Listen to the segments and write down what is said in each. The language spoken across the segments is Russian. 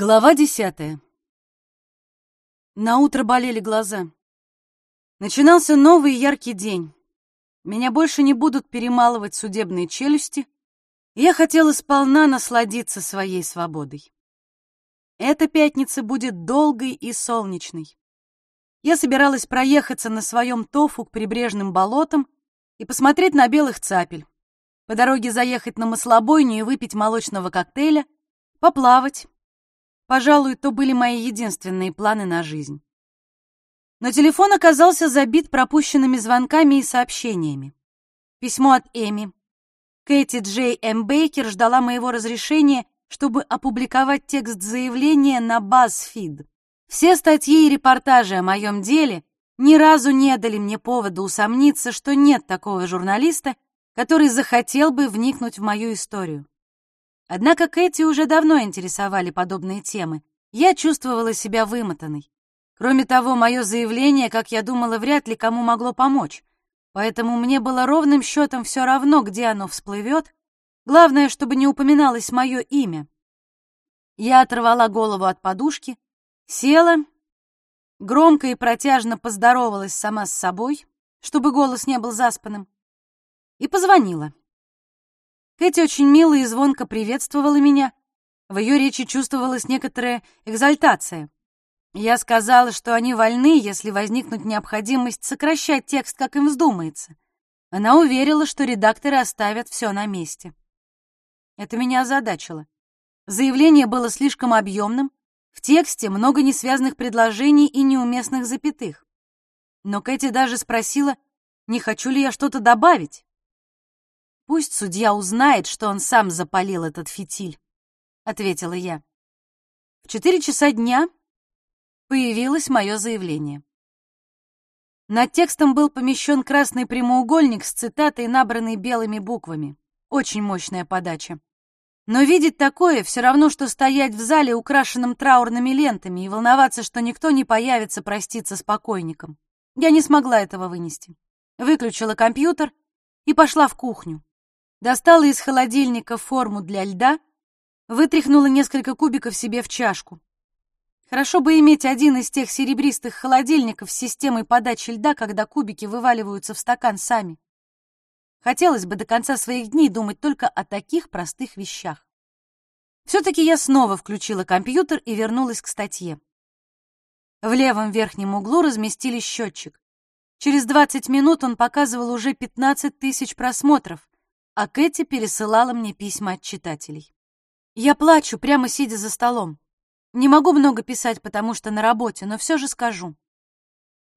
Глава десятая. На утро болели глаза. Начинался новый яркий день. Меня больше не будут перемалывать судебные челюсти, я хотела сполна насладиться своей свободой. Эта пятница будет долгой и солнечной. Я собиралась проехаться на своем тофу к прибрежным болотам и посмотреть на белых цапель, по дороге заехать на маслобойню и выпить молочного коктейля, поплавать, Пожалуй, то были мои единственные планы на жизнь. Но телефон оказался забит пропущенными звонками и сообщениями. Письмо от Эми. Кэти Джей М. Бейкер ждала моего разрешения, чтобы опубликовать текст заявления на BuzzFeed. Все статьи и репортажи о моем деле ни разу не дали мне повода усомниться, что нет такого журналиста, который захотел бы вникнуть в мою историю. Однако Кэти уже давно интересовали подобные темы. Я чувствовала себя вымотанной. Кроме того, мое заявление, как я думала, вряд ли кому могло помочь. Поэтому мне было ровным счетом все равно, где оно всплывет. Главное, чтобы не упоминалось мое имя. Я оторвала голову от подушки, села, громко и протяжно поздоровалась сама с собой, чтобы голос не был заспанным, и позвонила. Кэти очень мило и звонко приветствовала меня. В ее речи чувствовалась некоторая экзальтация. Я сказала, что они вольны, если возникнет необходимость сокращать текст, как им вздумается. Она уверила, что редакторы оставят все на месте. Это меня озадачило. Заявление было слишком объемным, в тексте много несвязанных предложений и неуместных запятых. Но Кэти даже спросила, не хочу ли я что-то добавить. Пусть судья узнает, что он сам запалил этот фитиль, ответила я. В четыре часа дня появилось мое заявление. Над текстом был помещен красный прямоугольник с цитатой, набранной белыми буквами. Очень мощная подача. Но видеть такое все равно, что стоять в зале, украшенном траурными лентами, и волноваться, что никто не появится проститься с покойником. Я не смогла этого вынести. Выключила компьютер и пошла в кухню. Достала из холодильника форму для льда, вытряхнула несколько кубиков себе в чашку. Хорошо бы иметь один из тех серебристых холодильников с системой подачи льда, когда кубики вываливаются в стакан сами. Хотелось бы до конца своих дней думать только о таких простых вещах. Все-таки я снова включила компьютер и вернулась к статье. В левом верхнем углу разместили счетчик. Через 20 минут он показывал уже 15 тысяч просмотров, а Кэти пересылала мне письма от читателей. Я плачу, прямо сидя за столом. Не могу много писать, потому что на работе, но все же скажу.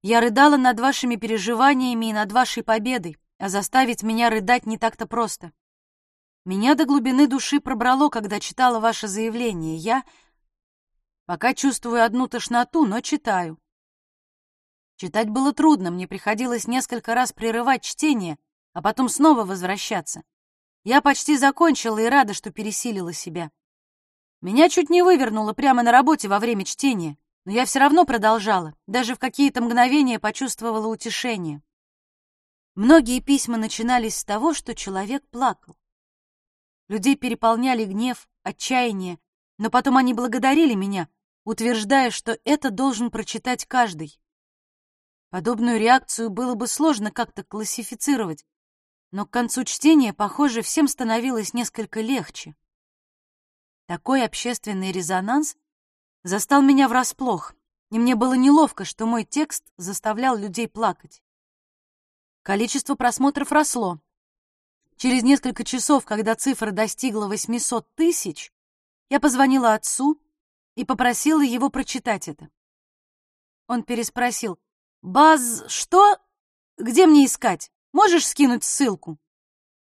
Я рыдала над вашими переживаниями и над вашей победой, а заставить меня рыдать не так-то просто. Меня до глубины души пробрало, когда читала ваше заявление. Я пока чувствую одну тошноту, но читаю. Читать было трудно, мне приходилось несколько раз прерывать чтение, а потом снова возвращаться. Я почти закончила и рада, что пересилила себя. Меня чуть не вывернуло прямо на работе во время чтения, но я все равно продолжала, даже в какие-то мгновения почувствовала утешение. Многие письма начинались с того, что человек плакал. Людей переполняли гнев, отчаяние, но потом они благодарили меня, утверждая, что это должен прочитать каждый. Подобную реакцию было бы сложно как-то классифицировать, но к концу чтения, похоже, всем становилось несколько легче. Такой общественный резонанс застал меня врасплох, и мне было неловко, что мой текст заставлял людей плакать. Количество просмотров росло. Через несколько часов, когда цифра достигла 800 тысяч, я позвонила отцу и попросила его прочитать это. Он переспросил, «Баз, что? Где мне искать?» Можешь скинуть ссылку?»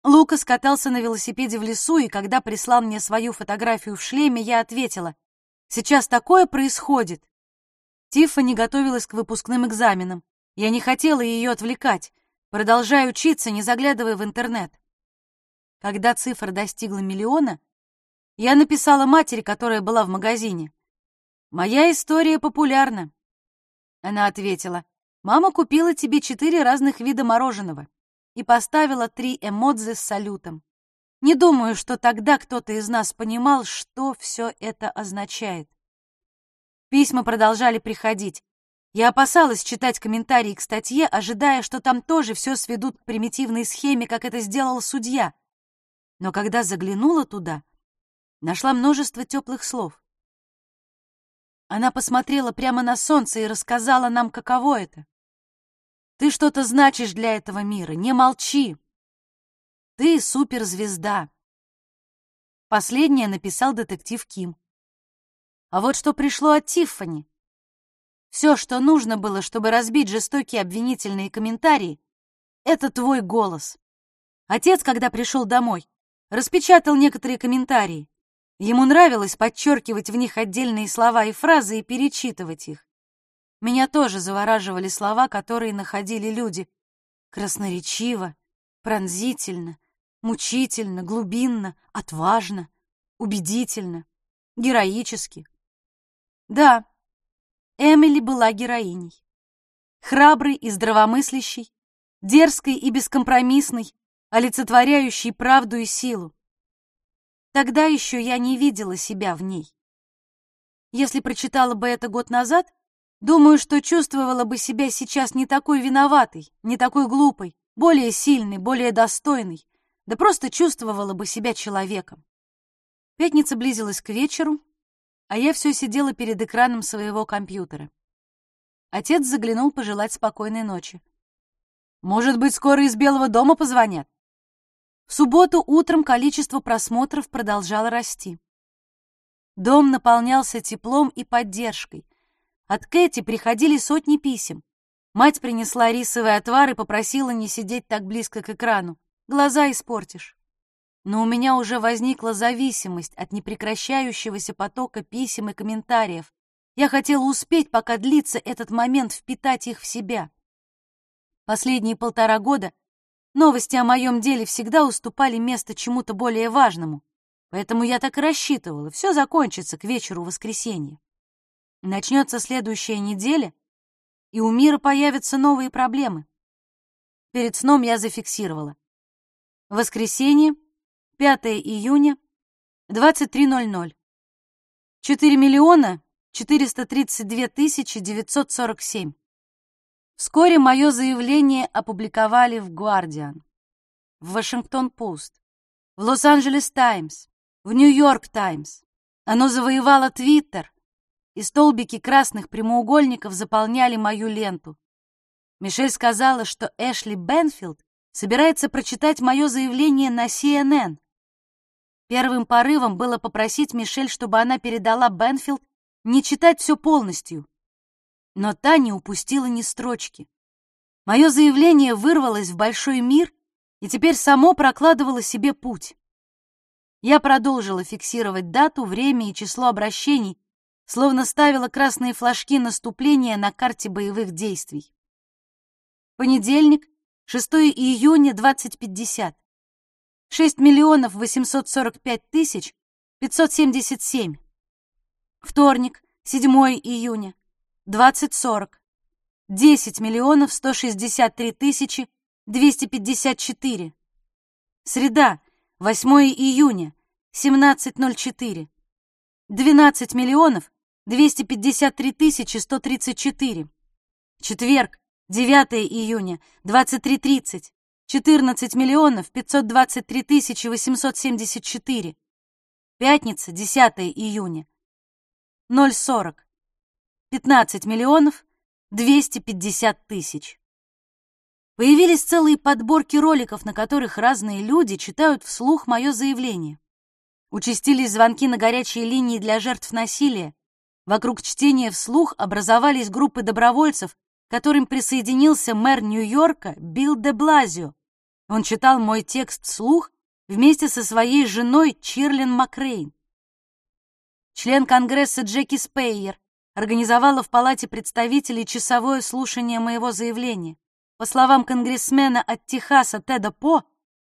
Лукас катался на велосипеде в лесу, и когда прислал мне свою фотографию в шлеме, я ответила, «Сейчас такое происходит». Тиффани готовилась к выпускным экзаменам. Я не хотела ее отвлекать, продолжая учиться, не заглядывая в интернет. Когда цифра достигла миллиона, я написала матери, которая была в магазине. «Моя история популярна». Она ответила, Мама купила тебе четыре разных вида мороженого и поставила три эмодзи с салютом. Не думаю, что тогда кто-то из нас понимал, что все это означает. Письма продолжали приходить. Я опасалась читать комментарии к статье, ожидая, что там тоже все сведут к примитивной схеме, как это сделал судья. Но когда заглянула туда, нашла множество теплых слов. Она посмотрела прямо на солнце и рассказала нам, каково это. Ты что-то значишь для этого мира, не молчи. Ты суперзвезда. Последнее написал детектив Ким. А вот что пришло от Тиффани. Все, что нужно было, чтобы разбить жестокие обвинительные комментарии, это твой голос. Отец, когда пришел домой, распечатал некоторые комментарии. Ему нравилось подчеркивать в них отдельные слова и фразы и перечитывать их. Меня тоже завораживали слова, которые находили люди. Красноречиво, пронзительно, мучительно, глубинно, отважно, убедительно, героически. Да, Эмили была героиней. Храброй и здравомыслящей, дерзкой и бескомпромиссной, олицетворяющей правду и силу. Тогда еще я не видела себя в ней. Если прочитала бы это год назад, думаю, что чувствовала бы себя сейчас не такой виноватой, не такой глупой, более сильной, более достойной, да просто чувствовала бы себя человеком. Пятница близилась к вечеру, а я все сидела перед экраном своего компьютера. Отец заглянул пожелать спокойной ночи. «Может быть, скоро из Белого дома позвонят?» В субботу утром количество просмотров продолжало расти. Дом наполнялся теплом и поддержкой. От Кэти приходили сотни писем. Мать принесла рисовый отвар и попросила не сидеть так близко к экрану. Глаза испортишь но у меня уже возникла зависимость от непрекращающегося потока писем и комментариев. Я хотела успеть, пока длится этот момент, впитать их в себя. Последние полтора года новости о моем деле всегда уступали место чему-то более важному, поэтому я так и рассчитывала, все закончится к вечеру воскресенья. Начнется следующая неделя, и у мира появятся новые проблемы. Перед сном я зафиксировала. Воскресенье — 5 июня, 23.00. 4 миллиона 432 тысячи 947. Вскоре мое заявление опубликовали в «Гвардиан», в «Вашингтон-Пост», в «Лос-Анджелес Таймс», в «Нью-Йорк Таймс». Оно завоевало Твиттер, и столбики красных прямоугольников заполняли мою ленту. Мишель сказала, что Эшли Бенфилд собирается прочитать мое заявление на CNN, Первым порывом было попросить Мишель, чтобы она передала Бенфилд не читать все полностью. Но та не упустила ни строчки. Мое заявление вырвалось в большой мир и теперь само прокладывало себе путь. Я продолжила фиксировать дату, время и число обращений, словно ставила красные флажки наступления на карте боевых действий. Понедельник, 6 июня, 2050. 6 миллионов 845 тысяч 577. Вторник, 7 июня, 20.40. 10 миллионов 163 тысячи 254. Среда, 8 июня, 17.04. 12 миллионов 253 тысячи 134. Четверг, 9 июня, 23.30. 14 миллионов 523 тысячи 874. Пятница, 10 июня. 0,40. 15 миллионов 250 тысяч. Появились целые подборки роликов, на которых разные люди читают вслух мое заявление. Участились звонки на горячие линии для жертв насилия. Вокруг чтения вслух образовались группы добровольцев, к которым присоединился мэр Нью-Йорка Билл де Блазио, он читал мой текст вслух вместе со своей женой Чирлин Макрейн. Член Конгресса Джеки Спейер организовала в Палате представителей часовое слушание моего заявления. По словам конгрессмена от Техаса Теда По,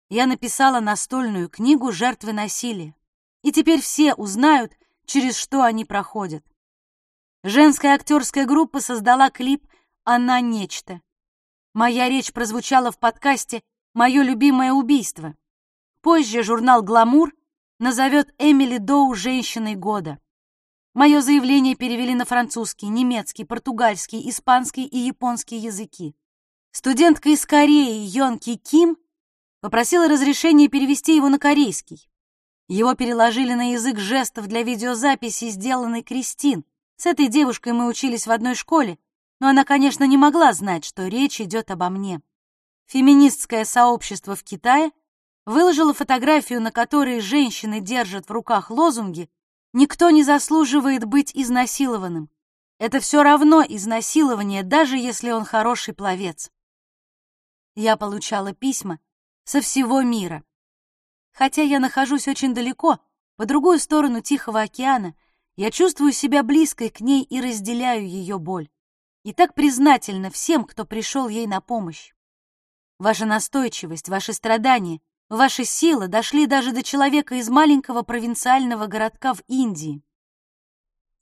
я написала настольную книгу «Жертвы насилия». И теперь все узнают, через что они проходят. Женская актерская группа создала клип «Она нечто». Моя речь прозвучала в подкасте мое любимое убийство. Позже журнал «Гламур» назовет Эмили Доу «Женщиной года». Мое заявление перевели на французский, немецкий, португальский, испанский и японский языки. Студентка из Кореи Йонки Ким попросила разрешения перевести его на корейский. Его переложили на язык жестов для видеозаписи, сделанной Кристин. С этой девушкой мы учились в одной школе, но она, конечно, не могла знать, что речь идет обо мне. Феминистское сообщество в Китае выложило фотографию, на которой женщины держат в руках лозунги «Никто не заслуживает быть изнасилованным». Это все равно изнасилование, даже если он хороший пловец. Я получала письма со всего мира. Хотя я нахожусь очень далеко, по другую сторону Тихого океана, я чувствую себя близкой к ней и разделяю ее боль. И так признательна всем, кто пришел ей на помощь. Ваша настойчивость, ваши страдания, ваши силы дошли даже до человека из маленького провинциального городка в Индии.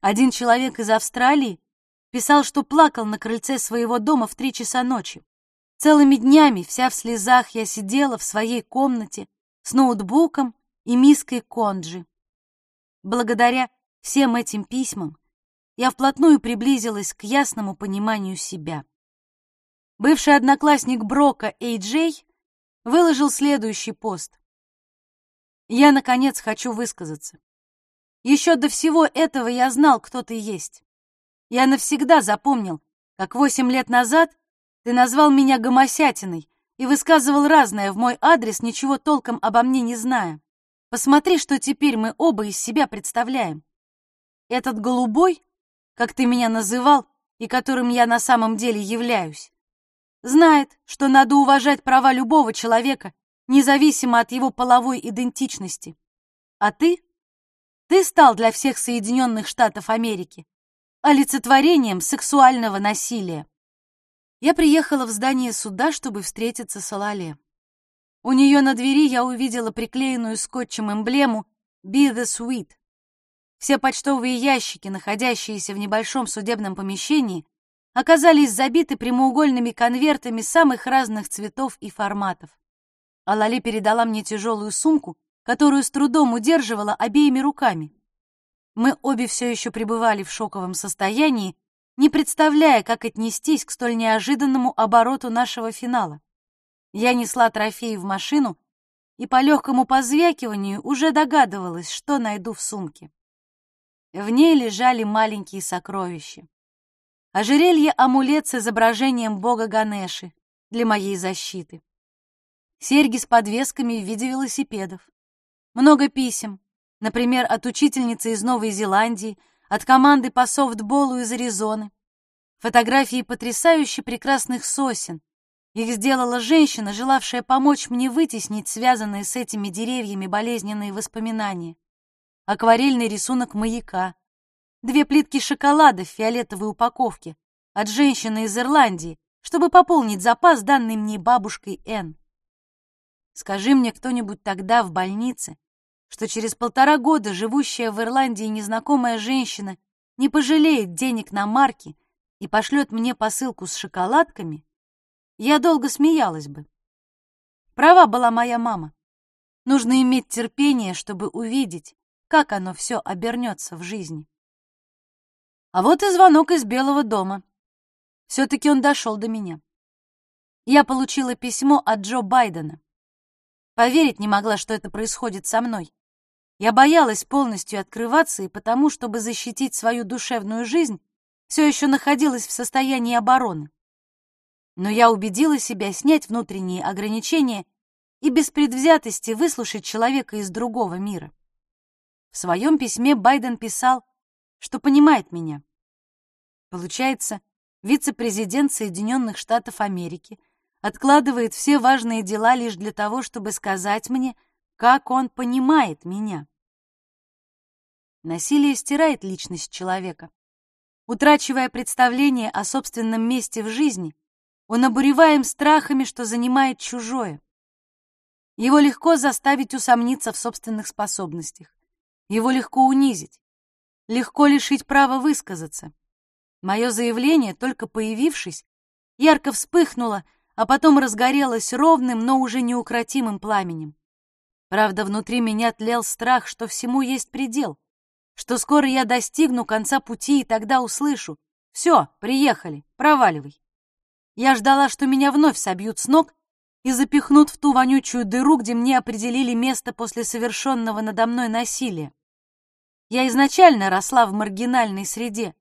Один человек из Австралии писал, что плакал на крыльце своего дома в три часа ночи. Целыми днями, вся в слезах, я сидела в своей комнате, с ноутбуком и миской конджи. Благодаря всем этим письмам я вплотную приблизилась к ясному пониманию себя. Бывший одноклассник Брока Эй Джей выложил следующий пост. «Я, наконец, хочу высказаться. Еще до всего этого я знал, кто ты есть. Я навсегда запомнил, как восемь лет назад ты назвал меня гомосятиной, и высказывал разное в мой адрес, ничего толком обо мне не зная. Посмотри, что теперь мы оба из себя представляем. Этот голубой, как ты меня называл, и которым я на самом деле являюсь, знает, что надо уважать права любого человека, независимо от его половой идентичности. А ты? Ты стал для всех Соединенных Штатов Америки олицетворением сексуального насилия я приехала в здание суда, чтобы встретиться с Алале. У нее на двери я увидела приклеенную скотчем эмблему «Be the Sweet». Все почтовые ящики, находящиеся в небольшом судебном помещении, оказались забиты прямоугольными конвертами самых разных цветов и форматов. Алали передала мне тяжелую сумку, которую с трудом удерживала обеими руками. Мы обе все еще пребывали в шоковом состоянии, не представляя, как отнестись к столь неожиданному обороту нашего финала. Я несла трофеи в машину и по легкому позвякиванию уже догадывалась, что найду в сумке. В ней лежали маленькие сокровища. Ожерелье-амулет с изображением бога Ганеши для моей защиты. Серьги с подвесками в виде велосипедов. Много писем, например, от учительницы из Новой Зеландии, от команды по софтболу из Аризоны. Фотографии потрясающе прекрасных сосен. Их сделала женщина, желавшая помочь мне вытеснить связанные с этими деревьями болезненные воспоминания. Акварельный рисунок маяка. Две плитки шоколада в фиолетовой упаковке от женщины из Ирландии, чтобы пополнить запас, данный мне бабушкой Н. Скажи мне кто-нибудь тогда в больнице, что через полтора года живущая в Ирландии незнакомая женщина не пожалеет денег на марки и пошлет мне посылку с шоколадками, я долго смеялась бы. Права была моя мама. Нужно иметь терпение, чтобы увидеть, как оно все обернется в жизни. А вот и звонок из Белого дома. Все-таки он дошел до меня. Я получила письмо от Джо Байдена. Поверить не могла, что это происходит со мной. Я боялась полностью открываться, и потому, чтобы защитить свою душевную жизнь, все еще находилась в состоянии обороны. Но я убедила себя снять внутренние ограничения и без предвзятости выслушать человека из другого мира. В своем письме Байден писал, что понимает меня. Получается, вице-президент Соединенных Штатов Америки откладывает все важные дела лишь для того, чтобы сказать мне, как он понимает меня. Насилие стирает личность человека. Утрачивая представление о собственном месте в жизни, он обуреваем страхами, что занимает чужое. Его легко заставить усомниться в собственных способностях. Его легко унизить. Легко лишить права высказаться. Мое заявление, только появившись, ярко вспыхнуло, а потом разгорелось ровным, но уже неукротимым пламенем. Правда, внутри меня тлел страх, что всему есть предел, что скоро я достигну конца пути и тогда услышу «Все, приехали, проваливай». Я ждала, что меня вновь собьют с ног и запихнут в ту вонючую дыру, где мне определили место после совершенного надо мной насилия. Я изначально росла в маргинальной среде,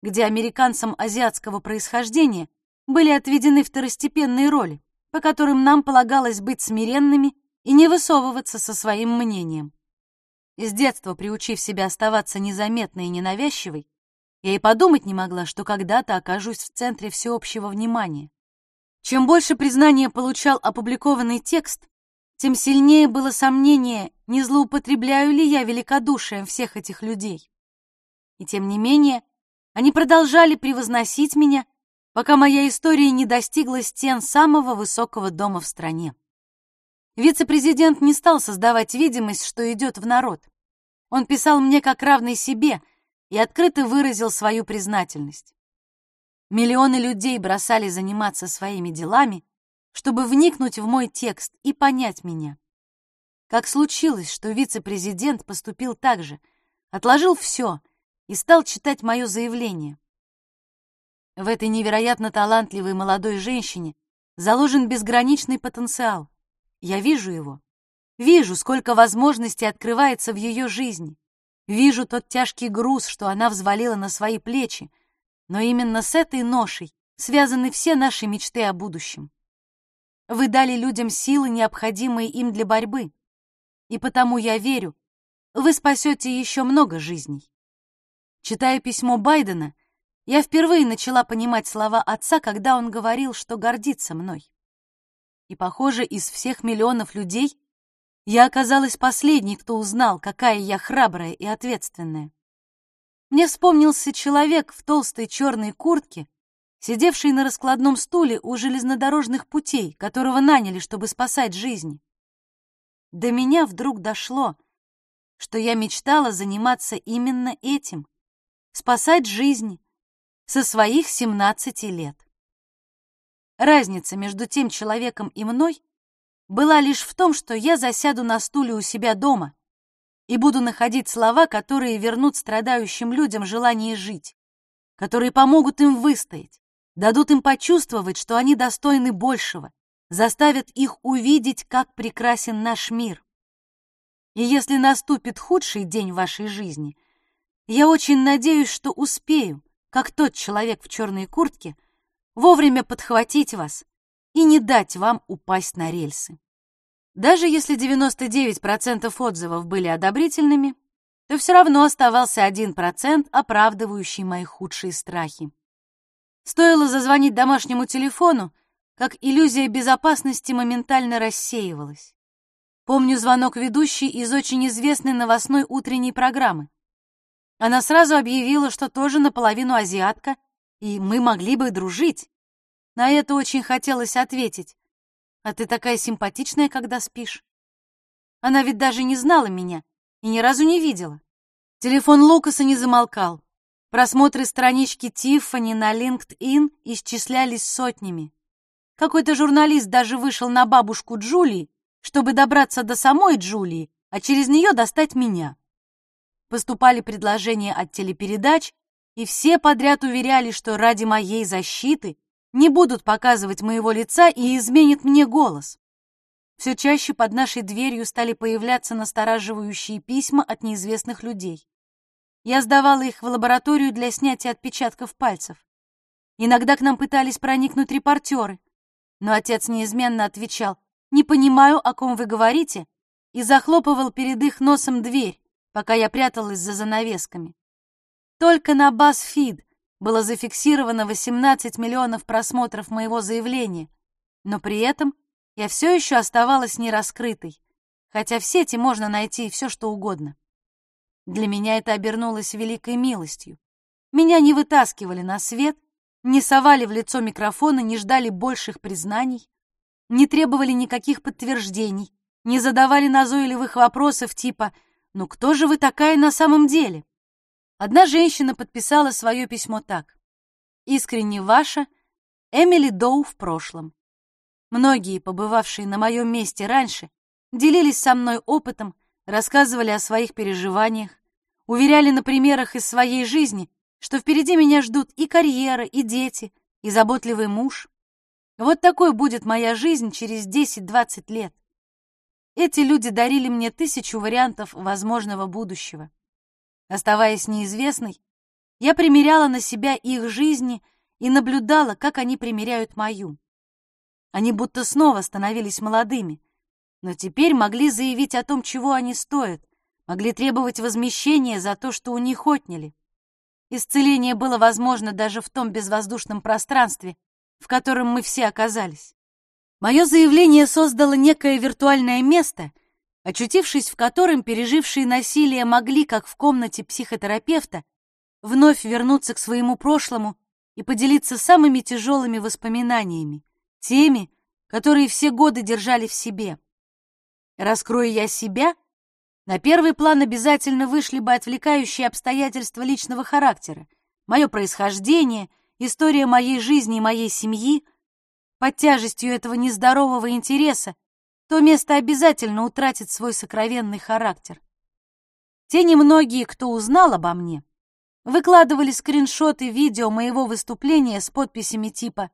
где американцам азиатского происхождения были отведены второстепенные роли, по которым нам полагалось быть смиренными и не высовываться со своим мнением. С детства приучив себя оставаться незаметной и ненавязчивой, я и подумать не могла, что когда-то окажусь в центре всеобщего внимания. Чем больше признания получал опубликованный текст, тем сильнее было сомнение, не злоупотребляю ли я великодушием всех этих людей. И тем не менее, они продолжали превозносить меня, пока моя история не достигла стен самого высокого дома в стране. Вице-президент не стал создавать видимость, что идет в народ. Он писал мне как равный себе и открыто выразил свою признательность. Миллионы людей бросали заниматься своими делами, чтобы вникнуть в мой текст и понять меня. Как случилось, что вице-президент поступил так же, отложил все и стал читать мое заявление. В этой невероятно талантливой молодой женщине заложен безграничный потенциал. Я вижу его. Вижу, сколько возможностей открывается в ее жизни. Вижу тот тяжкий груз, что она взвалила на свои плечи. Но именно с этой ношей связаны все наши мечты о будущем. Вы дали людям силы, необходимые им для борьбы. И потому я верю, вы спасете еще много жизней. Читая письмо Байдена, я впервые начала понимать слова отца, когда он говорил, что гордится мной. И, похоже, из всех миллионов людей я оказалась последней, кто узнал, какая я храбрая и ответственная. Мне вспомнился человек в толстой черной куртке, сидевший на раскладном стуле у железнодорожных путей, которого наняли, чтобы спасать жизни. До меня вдруг дошло, что я мечтала заниматься именно этим — спасать жизни со своих 17 лет. Разница между тем человеком и мной была лишь в том, что я засяду на стуле у себя дома и буду находить слова, которые вернут страдающим людям желание жить, которые помогут им выстоять, дадут им почувствовать, что они достойны большего, заставят их увидеть, как прекрасен наш мир. И если наступит худший день вашей жизни, я очень надеюсь, что успею, как тот человек в черной куртке, вовремя подхватить вас и не дать вам упасть на рельсы. Даже если 99% отзывов были одобрительными, то все равно оставался 1%, оправдывающий мои худшие страхи. Стоило зазвонить домашнему телефону, как иллюзия безопасности моментально рассеивалась. Помню звонок ведущей из очень известной новостной утренней программы. Она сразу объявила, что тоже наполовину азиатка, и мы могли бы дружить. На это очень хотелось ответить. «А ты такая симпатичная, когда спишь». Она ведь даже не знала меня и ни разу не видела. Телефон Лукаса не замолкал. Просмотры странички Тиффани на LinkedIn исчислялись сотнями. Какой-то журналист даже вышел на бабушку Джулии, чтобы добраться до самой Джулии, а через нее достать меня. Поступали предложения от телепередач, и все подряд уверяли, что ради моей защиты не будут показывать моего лица и изменят мне голос. Все чаще под нашей дверью стали появляться настораживающие письма от неизвестных людей. Я сдавала их в лабораторию для снятия отпечатков пальцев. Иногда к нам пытались проникнуть репортеры, но отец неизменно отвечал «Не понимаю, о ком вы говорите», и захлопывал перед их носом дверь, пока я пряталась за занавесками. Только на BuzzFeed было зафиксировано 18 миллионов просмотров моего заявления, но при этом я все еще оставалась нераскрытой, хотя в сети можно найти все, что угодно. Для меня это обернулось великой милостью. Меня не вытаскивали на свет, не совали в лицо микрофона, не ждали больших признаний, не требовали никаких подтверждений, не задавали назойливых вопросов типа «Ну кто же вы такая на самом деле?» Одна женщина подписала свое письмо так. «Искренне ваша Эмили Доу в прошлом». Многие, побывавшие на моем месте раньше, делились со мной опытом, рассказывали о своих переживаниях, Уверяли на примерах из своей жизни, что впереди меня ждут и карьера, и дети, и заботливый муж. Вот такой будет моя жизнь через 10-20 лет. Эти люди дарили мне тысячу вариантов возможного будущего. Оставаясь неизвестной, я примеряла на себя их жизни и наблюдала, как они примеряют мою. Они будто снова становились молодыми, но теперь могли заявить о том, чего они стоят, могли требовать возмещения за то, что у них отняли. Исцеление было возможно даже в том безвоздушном пространстве, в котором мы все оказались. Мое заявление создало некое виртуальное место, очутившись в котором пережившие насилие могли, как в комнате психотерапевта, вновь вернуться к своему прошлому и поделиться самыми тяжелыми воспоминаниями, теми, которые все годы держали в себе. Раскрою я себя, на первый план обязательно вышли бы отвлекающие обстоятельства личного характера, мое происхождение, история моей жизни и моей семьи. Под тяжестью этого нездорового интереса то место обязательно утратит свой сокровенный характер. Те немногие, кто узнал обо мне, выкладывали скриншоты видео моего выступления с подписями типа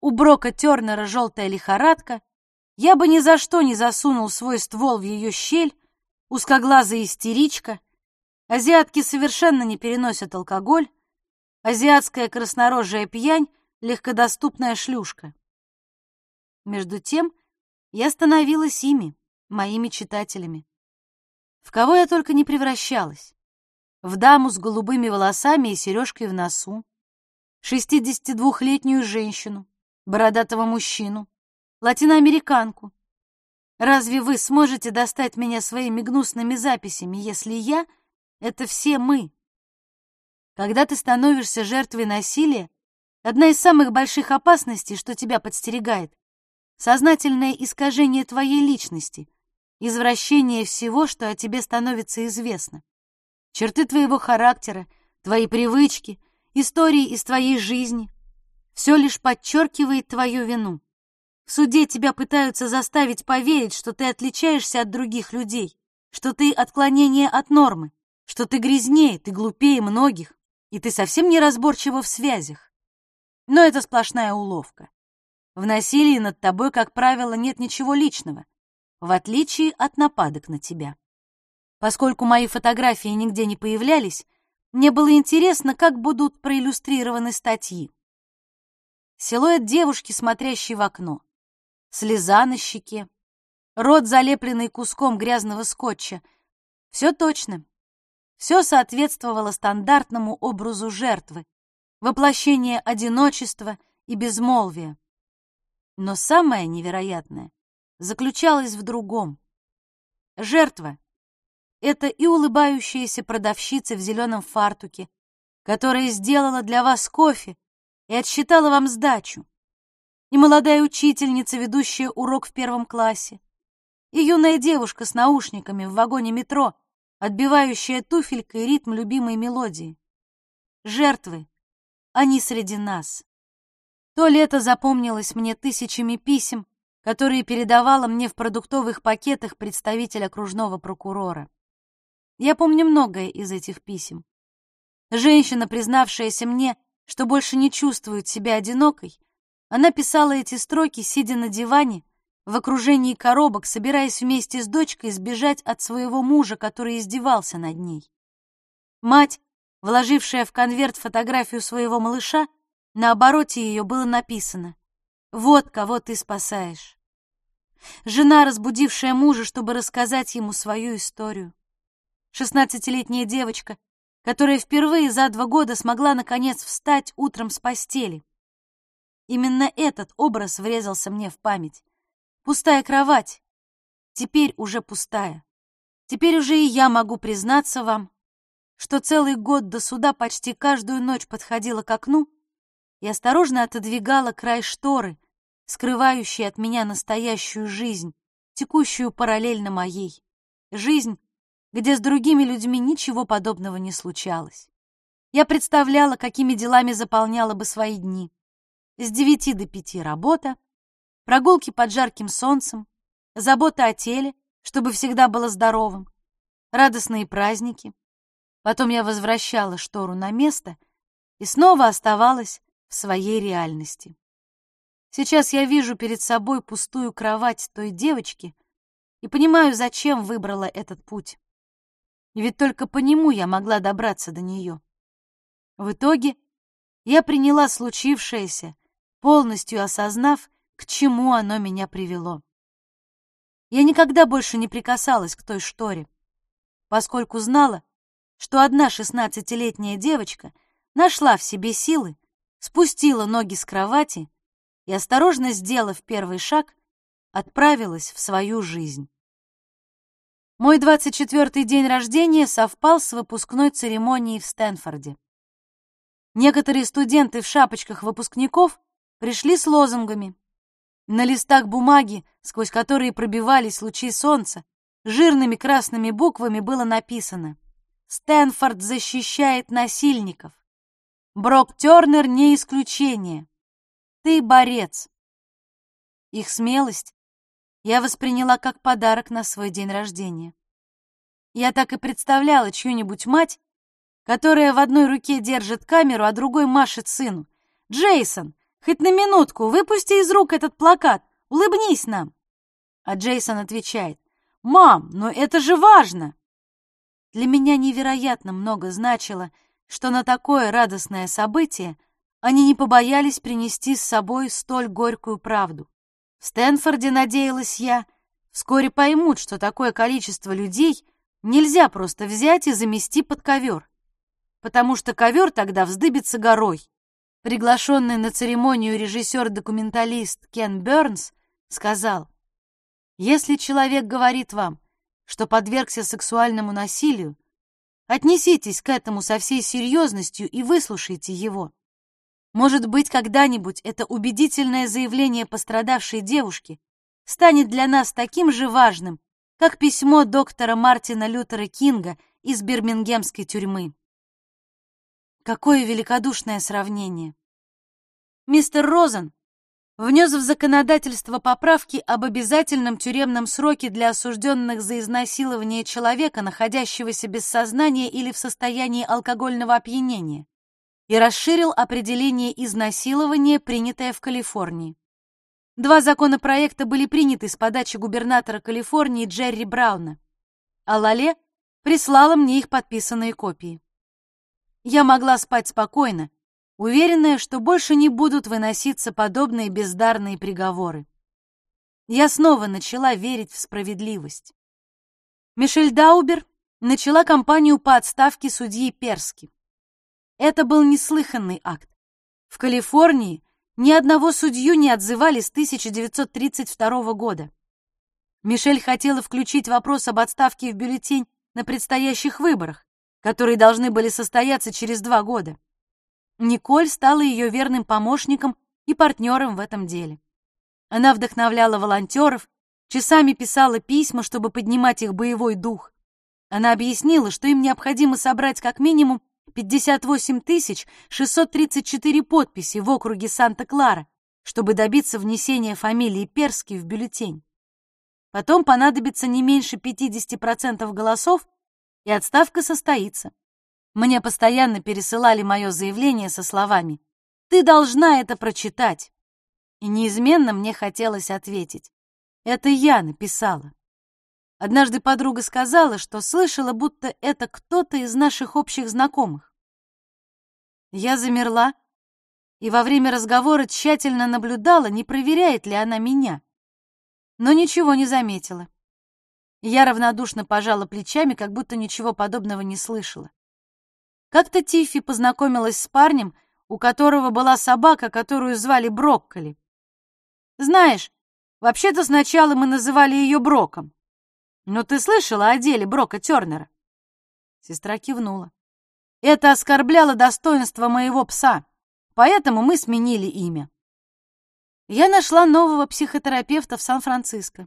«У Брока Тернера желтая лихорадка», «Я бы ни за что не засунул свой ствол в ее щель», «Узкоглазая истеричка», «Азиатки совершенно не переносят алкоголь», «Азиатская краснорожая пьянь», «Легкодоступная шлюшка». Между тем, я становилась ими, моими читателями. В кого я только не превращалась в даму с голубыми волосами и сережкой в носу, 62-летнюю женщину, бородатого мужчину, латиноамериканку. Разве вы сможете достать меня своими гнусными записями, если я — это все мы? Когда ты становишься жертвой насилия, одна из самых больших опасностей, что тебя подстерегает, сознательное искажение твоей личности, извращение всего, что о тебе становится известно черты твоего характера, твои привычки, истории из твоей жизни. Все лишь подчеркивает твою вину. В суде тебя пытаются заставить поверить, что ты отличаешься от других людей, что ты отклонение от нормы, что ты грязнее, ты глупее многих, и ты совсем неразборчива в связях. Но это сплошная уловка. В насилии над тобой, как правило, нет ничего личного, в отличие от нападок на тебя. Поскольку мои фотографии нигде не появлялись, мне было интересно, как будут проиллюстрированы статьи. Силуэт девушки, смотрящей в окно, слеза на щеке, рот, залепленный куском грязного скотча. Все точно. Все соответствовало стандартному образу жертвы, воплощение одиночества и безмолвия. Но самое невероятное заключалось в другом. Жертва это и улыбающаяся продавщица в зеленом фартуке, которая сделала для вас кофе и отсчитала вам сдачу, и молодая учительница, ведущая урок в первом классе, и юная девушка с наушниками в вагоне метро, отбивающая туфелькой ритм любимой мелодии. Жертвы, они среди нас. То лето запомнилось мне тысячами писем, которые передавала мне в продуктовых пакетах представитель окружного прокурора. Я помню многое из этих писем. Женщина, признавшаяся мне, что больше не чувствует себя одинокой, она писала эти строки, сидя на диване, в окружении коробок, собираясь вместе с дочкой сбежать от своего мужа, который издевался над ней. Мать, вложившая в конверт фотографию своего малыша, на обороте ее было написано «Вот кого ты спасаешь». Жена, разбудившая мужа, чтобы рассказать ему свою историю шестнадцатилетняя девочка, которая впервые за два года смогла наконец встать утром с постели. Именно этот образ врезался мне в память. Пустая кровать, теперь уже пустая. Теперь уже и я могу признаться вам, что целый год до суда почти каждую ночь подходила к окну и осторожно отодвигала край шторы, скрывающей от меня настоящую жизнь, текущую параллельно моей. Жизнь, где с другими людьми ничего подобного не случалось. Я представляла, какими делами заполняла бы свои дни. С девяти до пяти работа, прогулки под жарким солнцем, забота о теле, чтобы всегда было здоровым, радостные праздники, Потом я возвращала штору на место и снова оставалась в своей реальности. Сейчас я вижу перед собой пустую кровать той девочки и понимаю, зачем выбрала этот путь. Ведь только по нему я могла добраться до нее. В итоге я приняла случившееся, полностью осознав, к чему оно меня привело. Я никогда больше не прикасалась к той шторе, поскольку знала, что одна шестнадцатилетняя девочка нашла в себе силы, спустила ноги с кровати и, осторожно сделав первый шаг, отправилась в свою жизнь. Мой 24-й день рождения совпал с выпускной церемонией в Стэнфорде. Некоторые студенты в шапочках выпускников пришли с лозунгами. На листах бумаги, сквозь которые пробивались лучи солнца, жирными красными буквами было написано «Стэнфорд защищает насильников». Брок Тернер не исключение. Ты борец. Их смелость я восприняла как подарок на свой день рождения. Я так и представляла чью-нибудь мать, которая в одной руке держит камеру, а другой машет сыну. «Джейсон, хоть на минутку выпусти из рук этот плакат, улыбнись нам!» А Джейсон отвечает, «Мам, но это же важно!» Для меня невероятно много значило, что на такое радостное событие они не побоялись принести с собой столь горькую правду. В Стэнфорде, надеялась я, вскоре поймут, что такое количество людей нельзя просто взять и замести под ковер потому что ковер тогда вздыбится горой. Приглашенный на церемонию режиссер-документалист Кен Бернс сказал, «Если человек говорит вам, что подвергся сексуальному насилию, отнеситесь к этому со всей серьезностью и выслушайте его. Может быть, когда-нибудь это убедительное заявление пострадавшей девушки станет для нас таким же важным, как письмо доктора Мартина Лютера Кинга из бирмингемской тюрьмы. Какое великодушное сравнение! Мистер Розен внес в законодательство поправки об обязательном тюремном сроке для осужденных за изнасилование человека, находящегося без сознания или в состоянии алкогольного опьянения, и расширил определение изнасилования, принятое в Калифорнии. Два законопроекта были приняты с подачи губернатора Калифорнии Джерри Брауна, а Лале прислала мне их подписанные копии я могла спать спокойно, уверенная, что больше не будут выноситься подобные бездарные приговоры. Я снова начала верить в справедливость. Мишель Даубер начала кампанию по отставке судьи Перски. Это был неслыханный акт. В Калифорнии ни одного судью не отзывали с 1932 года. Мишель хотела включить вопрос об отставке в бюллетень на предстоящих выборах, которые должны были состояться через два года. Николь стала ее верным помощником и партнером в этом деле. Она вдохновляла волонтеров, часами писала письма, чтобы поднимать их боевой дух. Она объяснила, что им необходимо собрать как минимум 58 634 подписи в округе Санта-Клара, чтобы добиться внесения фамилии Перски в бюллетень. Потом понадобится не меньше 50% голосов, и отставка состоится. Мне постоянно пересылали мое заявление со словами «Ты должна это прочитать». И неизменно мне хотелось ответить «Это я написала». Однажды подруга сказала, что слышала, будто это кто-то из наших общих знакомых. Я замерла и во время разговора тщательно наблюдала, не проверяет ли она меня, но ничего не заметила. Я равнодушно пожала плечами, как будто ничего подобного не слышала. Как-то Тиффи познакомилась с парнем, у которого была собака, которую звали Брокколи. Знаешь, вообще-то сначала мы называли ее Броком. Но ты слышала о деле Брока Тернера? Сестра кивнула. Это оскорбляло достоинство моего пса, поэтому мы сменили имя. Я нашла нового психотерапевта в Сан-Франциско.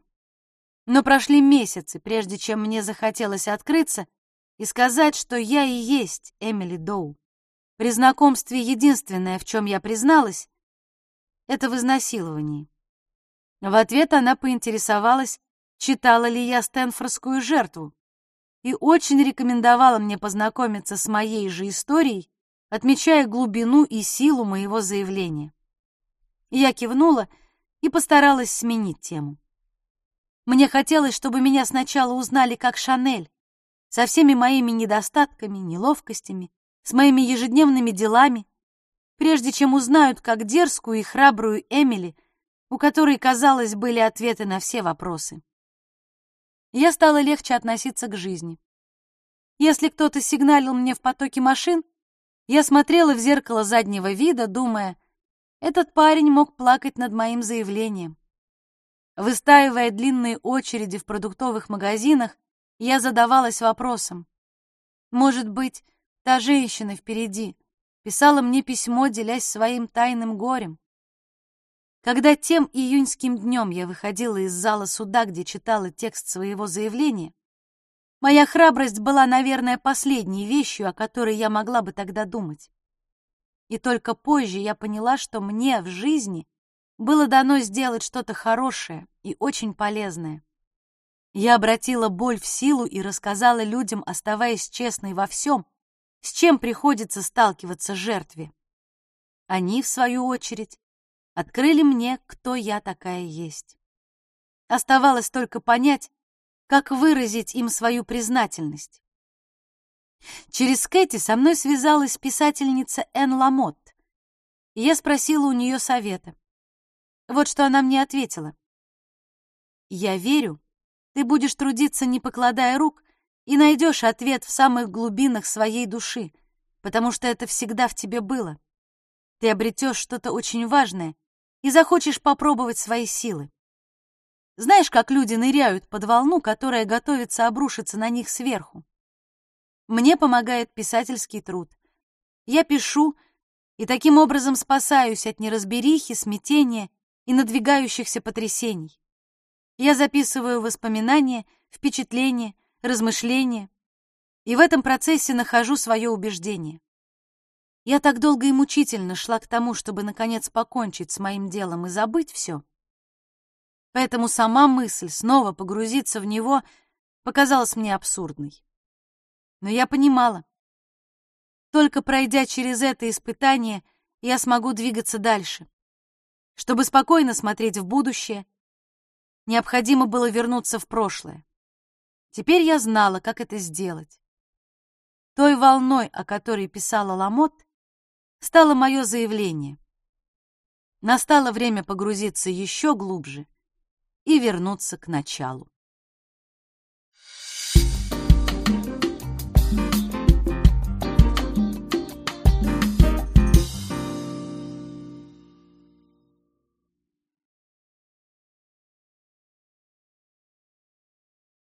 Но прошли месяцы, прежде чем мне захотелось открыться и сказать, что я и есть Эмили Доу. При знакомстве единственное, в чем я призналась, это в изнасиловании. В ответ она поинтересовалась, читала ли я Стэнфордскую жертву. и очень рекомендовала мне познакомиться с моей же историей, отмечая глубину и силу моего заявления. Я кивнула и постаралась сменить тему. Мне хотелось, чтобы меня сначала узнали как Шанель, со всеми моими недостатками, неловкостями, с моими ежедневными делами, прежде чем узнают как дерзкую и храбрую Эмили, у которой, казалось, были ответы на все вопросы. Я стала легче относиться к жизни. Если кто-то сигналил мне в потоке машин, я смотрела в зеркало заднего вида, думая, этот парень мог плакать над моим заявлением. Выстаивая длинные очереди в продуктовых магазинах, я задавалась вопросом. Может быть, та женщина впереди писала мне письмо, делясь своим тайным горем? Когда тем июньским днем я выходила из зала суда, где читала текст своего заявления, моя храбрость была, наверное, последней вещью, о которой я могла бы тогда думать. И только позже я поняла, что мне в жизни было дано сделать что-то хорошее и очень полезное. Я обратила боль в силу и рассказала людям, оставаясь честной во всем, с чем приходится сталкиваться жертве. Они, в свою очередь, открыли мне, кто я такая есть. Оставалось только понять, как выразить им свою признательность. Через Кэти со мной связалась писательница Энн Ламотт, и я спросила у нее совета. Вот что она мне ответила. «Я верю, ты будешь трудиться, не покладая рук, и найдешь ответ в самых глубинах своей души, потому что это всегда в тебе было. Ты обретешь что-то очень важное и захочешь попробовать свои силы. Знаешь, как люди ныряют под волну, которая готовится обрушиться на них сверху? Мне помогает писательский труд. Я пишу и таким образом спасаюсь от неразберихи, смятения и надвигающихся потрясений. Я записываю воспоминания, впечатления, размышления, и в этом процессе нахожу свое убеждение. Я так долго и мучительно шла к тому, чтобы, наконец, покончить с моим делом и забыть все. Поэтому сама мысль снова погрузиться в него показалась мне абсурдной. Но я понимала, только пройдя через это испытание, я смогу двигаться дальше. Чтобы спокойно смотреть в будущее, необходимо было вернуться в прошлое. Теперь я знала, как это сделать. Той волной, о которой писала Ламот, стало мое заявление. Настало время погрузиться еще глубже и вернуться к началу.